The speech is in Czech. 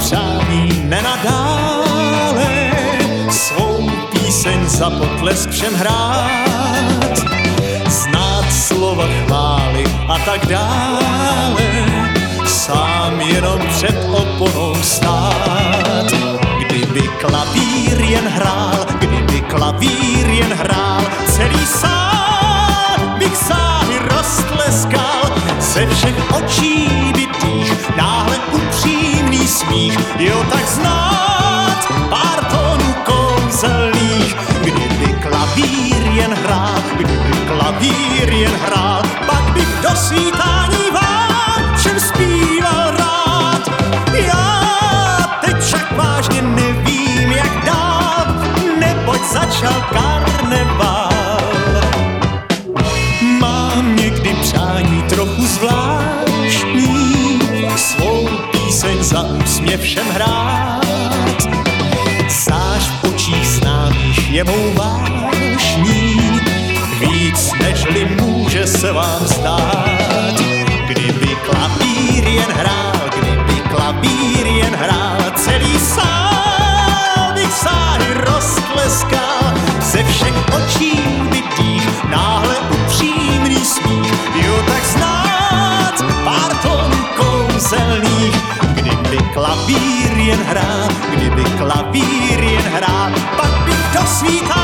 přání nenadále svou píseň za potlesk všem hrát. Znát slova chvály a tak dále sám jenom před oponou stát. Kdyby klavír jen hrál kdyby klavír jen hrál celý sál bych sáhy roztleskal. Ze všech očí bytých náhle upřímně jo tak znát pár tónů kouzelných, kdyby klavír jen hrál, kdyby klavír jen hrál, pak bych do svítání vám všem zpíval rád. Já teď však vážně nevím, jak dál, neboť začal karneval. Úsměv všem hrát. Zář v očích známých je mou vášní, víc nežli může se vám zdát. Kdyby klavír jen hrál, kdyby klavír klavír jen hrá, kdyby klavír jen hrá, pak bych to svítá.